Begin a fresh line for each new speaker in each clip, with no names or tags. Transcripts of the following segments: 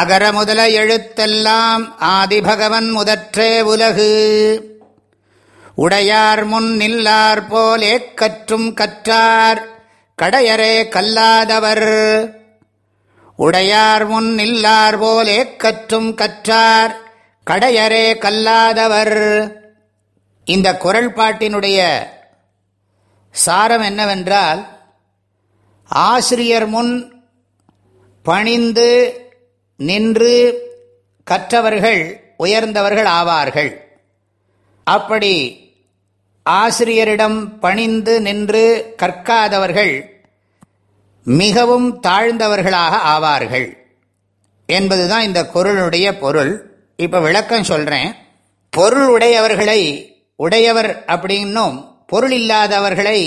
அகர முதல எழுத்தெல்லாம் ஆதிபகவன் முதற்றே உலகு உடையார் முன் நில்லார் போலே கற்றும் கற்றார் கடையரே கல்லாதவர் உடையார் முன் நில்லார் போலே கற்றும் கற்றார் கடையரே கல்லாதவர் இந்த குரல் பாட்டினுடைய சாரம் என்னவென்றால் ஆசிரியர் முன் பணிந்து நின்று கற்றவர்கள் உயர்ந்தவர்கள் ஆவார்கள் அப்படி ஆசிரியரிடம் பணிந்து நின்று கற்காதவர்கள் மிகவும் தாழ்ந்தவர்களாக ஆவார்கள் என்பதுதான் இந்த குரலுடைய பொருள் இப்போ விளக்கம் சொல்கிறேன் பொருள் உடையவர்களை உடையவர் அப்படின்னும் பொருள் இல்லாதவர்களை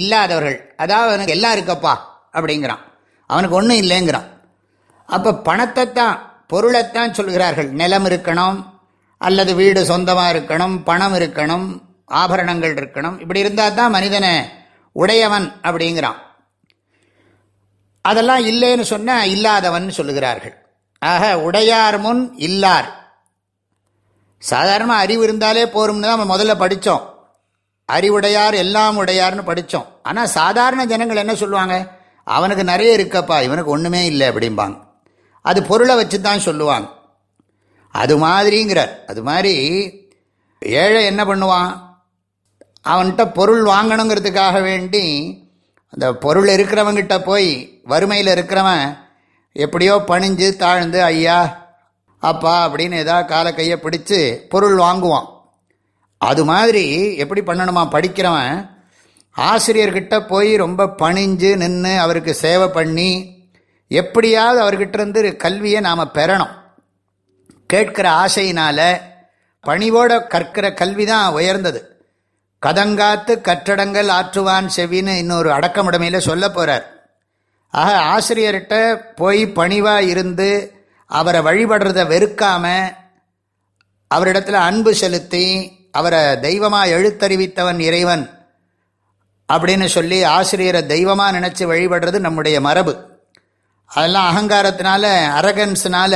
இல்லாதவர்கள் அதாவது அவனுக்கு எல்லாம் இருக்கப்பா அப்படிங்கிறான் அவனுக்கு ஒன்றும் இல்லைங்கிறான் அப்போ பணத்தை தான் பொருளைத்தான் சொல்கிறார்கள் நிலம் இருக்கணும் அல்லது வீடு சொந்தமாக இருக்கணும் பணம் இருக்கணும் ஆபரணங்கள் இருக்கணும் இப்படி இருந்தால் தான் மனிதனை உடையவன் அப்படிங்கிறான் அதெல்லாம் இல்லைன்னு சொன்னால் இல்லாதவன் சொல்லுகிறார்கள் ஆக உடையார் முன் இல்லார் சாதாரணமாக அறிவு இருந்தாலே போரும்னு தான் நம்ம முதல்ல படித்தோம் அறிவுடையார் எல்லாம் உடையார்னு படித்தோம் ஆனால் சாதாரண ஜனங்கள் என்ன சொல்லுவாங்க அவனுக்கு நிறைய இருக்கப்பா இவனுக்கு ஒன்றுமே இல்லை அப்படிம்பாங்க அது பொருளை வச்சு தான் சொல்லுவாங்க அது மாதிரிங்கிறார் அது மாதிரி ஏழை என்ன பண்ணுவான் அவன்கிட்ட பொருள் வாங்கணுங்கிறதுக்காக வேண்டி அந்த பொருள் இருக்கிறவங்கிட்ட போய் வறுமையில் இருக்கிறவன் எப்படியோ பணிஞ்சு தாழ்ந்து ஐயா அப்பா அப்படின்னு ஏதாவது கால கையை பிடிச்சி பொருள் வாங்குவான் அது மாதிரி எப்படி பண்ணணுமா படிக்கிறவன் ஆசிரியர்கிட்ட போய் ரொம்ப பணிஞ்சு நின்று அவருக்கு சேவை பண்ணி எப்படியாவது அவர்கிட்ட இருந்து கல்வியை நாம் பெறணும் கேட்கிற ஆசையினால் பணிவோட கற்கிற கல்வி தான் உயர்ந்தது கதங்காத்து கற்றடங்கள் ஆற்றுவான் செவின்னு இன்னொரு அடக்கமுடமையில் சொல்ல போகிறார் ஆக ஆசிரியர்கிட்ட போய் பணிவாக இருந்து அவரை வழிபடுறத வெறுக்காம அவரிடத்தில் அன்பு செலுத்தி அவரை தெய்வமாக எழுத்தறிவித்தவன் இறைவன் அப்படின்னு சொல்லி ஆசிரியரை தெய்வமாக நினச்சி வழிபடுறது நம்முடைய மரபு அதெல்லாம் அகங்காரத்தினால அரகன்ஸினால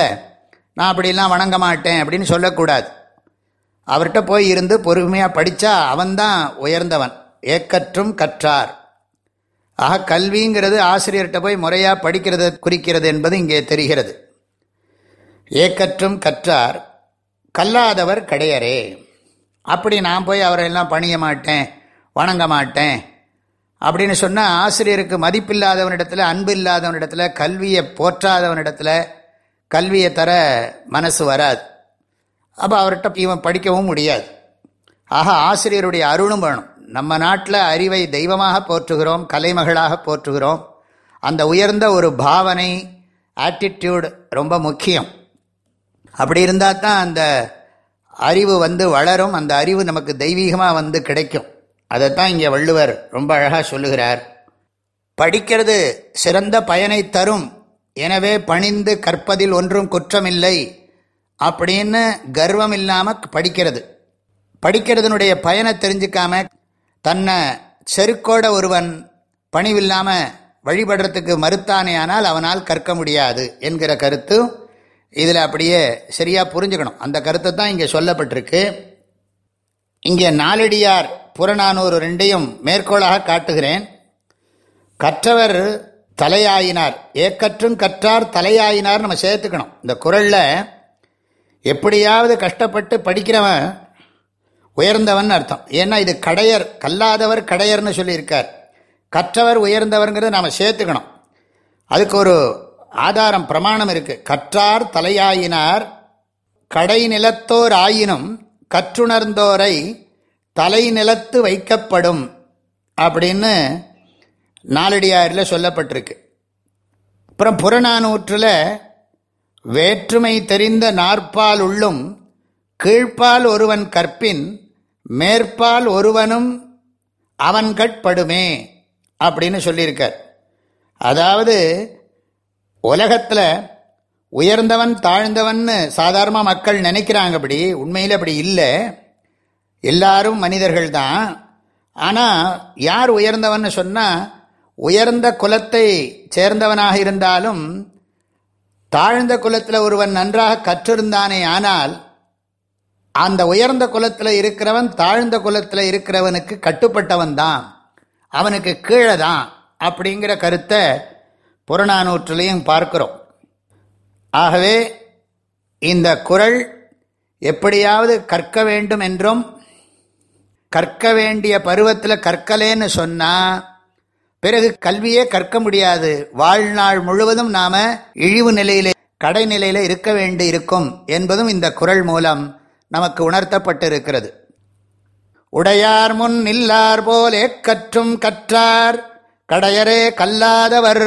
நான் அப்படிலாம் வணங்க மாட்டேன் அப்படின்னு சொல்லக்கூடாது அவர்கிட்ட போய் இருந்து பொறுமையாக படித்தா அவன்தான் உயர்ந்தவன் ஏக்கற்றும் கற்றார் ஆக கல்விங்கிறது ஆசிரியர்கிட்ட போய் முறையாக படிக்கிறது குறிக்கிறது என்பது இங்கே தெரிகிறது ஏக்கற்றும் கற்றார் கல்லாதவர் கிடையரே அப்படி நான் போய் அவரெல்லாம் பணிய மாட்டேன் வணங்க மாட்டேன் அப்படின்னு சொன்னால் ஆசிரியருக்கு மதிப்பில்லாதவனிடத்தில் அன்பு இல்லாதவனிடத்தில் கல்வியை போற்றாதவனிடத்தில் கல்வியை தர மனசு வராது அப்போ அவர்கிட்ட இவன் படிக்கவும் முடியாது ஆக ஆசிரியருடைய அருணும் வேணும் நம்ம நாட்டில் அறிவை தெய்வமாக போற்றுகிறோம் கலைமகளாக போற்றுகிறோம் அந்த உயர்ந்த ஒரு பாவனை ஆட்டிடியூடு ரொம்ப முக்கியம் அப்படி இருந்தால் தான் அந்த அறிவு வந்து வளரும் அந்த அறிவு நமக்கு தெய்வீகமாக வந்து கிடைக்கும் அதைத்தான் இங்கே வள்ளுவர் ரொம்ப அழகாக சொல்லுகிறார் படிக்கிறது சிறந்த பயனை தரும் எனவே பணிந்து கற்பதில் ஒன்றும் குற்றமில்லை அப்படின்னு கர்வம் இல்லாமல் படிக்கிறது படிக்கிறதுனுடைய பயனை தெரிஞ்சுக்காம தன்னை செருக்கோட ஒருவன் பணிவில்லாமல் வழிபடுறதுக்கு மறுத்தானே ஆனால் அவனால் கற்க முடியாது என்கிற கருத்து இதில் அப்படியே சரியாக புரிஞ்சுக்கணும் அந்த கருத்தை தான் இங்கே சொல்லப்பட்டிருக்கு இங்கே நாலடியார் புறநானூறு ரெண்டையும் மேற்கோளாக காட்டுகிறேன் கற்றவர் தலையாயினார் ஏக்கற்றும் கற்றார் தலையாயினார் நம்ம சேர்த்துக்கணும் இந்த குரலில் எப்படியாவது கஷ்டப்பட்டு படிக்கிறவன் உயர்ந்தவன் அர்த்தம் ஏன்னா இது கடையர் கல்லாதவர் கடையர்னு சொல்லியிருக்கார் கற்றவர் உயர்ந்தவர்ங்கிறத நாம் சேர்த்துக்கணும் அதுக்கு ஒரு ஆதாரம் பிரமாணம் இருக்குது கற்றார் தலையாயினார் கடை நிலத்தோர் ஆயினும் கற்றுணர்ந்தோரை தலைநிலத்து வைக்கப்படும் அப்படின்னு நாளடியாரில் சொல்லப்பட்டிருக்கு அப்புறம் புறநானூற்றில் வேற்றுமை தெரிந்த நாற்பால் உள்ளும் கீழ்ப்பால் ஒருவன் கற்பின் மேற்பால் ஒருவனும் அவன் கட்படுமே அப்படின்னு சொல்லியிருக்கார் அதாவது உலகத்தில் உயர்ந்தவன் தாழ்ந்தவன்னு சாதாரணமாக மக்கள் நினைக்கிறாங்க அப்படி உண்மையில் அப்படி இல்லை எல்லாரும் மனிதர்கள் தான் ஆனால் யார் உயர்ந்தவன் சொன்னால் உயர்ந்த குலத்தை சேர்ந்தவனாக இருந்தாலும் தாழ்ந்த குலத்தில் ஒருவன் நன்றாக கற்றிருந்தானே ஆனால் அந்த உயர்ந்த குலத்தில் இருக்கிறவன் தாழ்ந்த குலத்தில் இருக்கிறவனுக்கு கட்டுப்பட்டவன் தான் அவனுக்கு கீழே தான் அப்படிங்கிற கருத்தை புறநானூற்றிலையும் பார்க்குறோம் ஆகவே இந்த குரல் எப்படியாவது கற்க வேண்டும் என்றும் கற்க வேண்டிய பருவத்தில் கற்கலேன்னு சொன்னால் பிறகு கல்வியே கற்க முடியாது வாழ்நாள் முழுவதும் நாம் இழிவு நிலையிலே கடைநிலையில் இருக்க வேண்டி இருக்கும் என்பதும் இந்த குரல் மூலம் நமக்கு உணர்த்தப்பட்டிருக்கிறது உடையார் முன் இல்லார் போலே கற்றும் கற்றார் கடையரே கல்லாதவர்